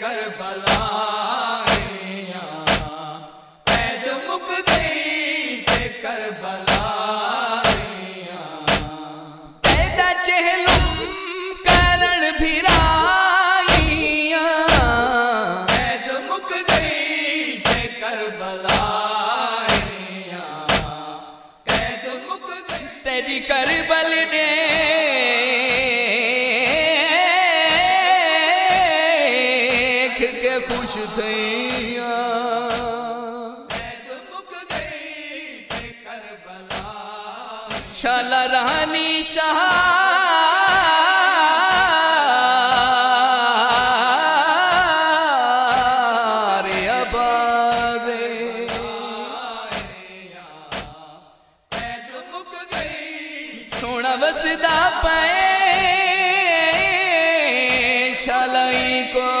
کربلا पैद मुक थे करबला करबला छल रानी सा रे को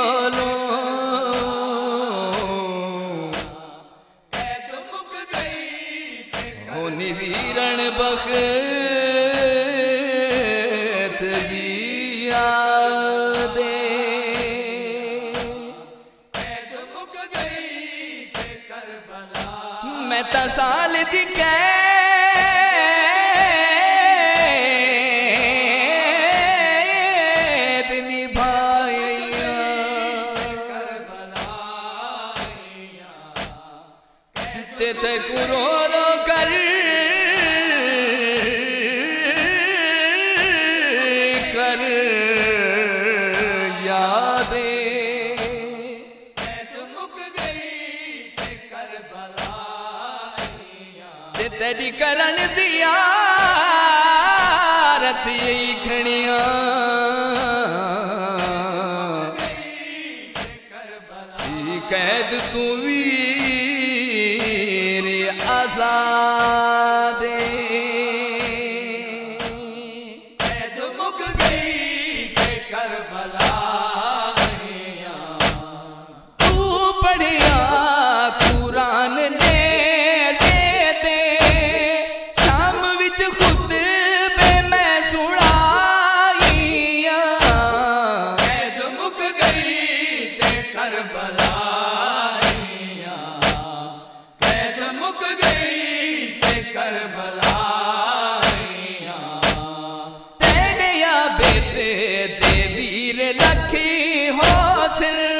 दारे मुख गी करबला। मेता कर तेरी करण ज़ियारत यही करबी कैद तूं वीर आसा رک گئی کربلا تیرے بیتے دے ویر لکھی ہو سر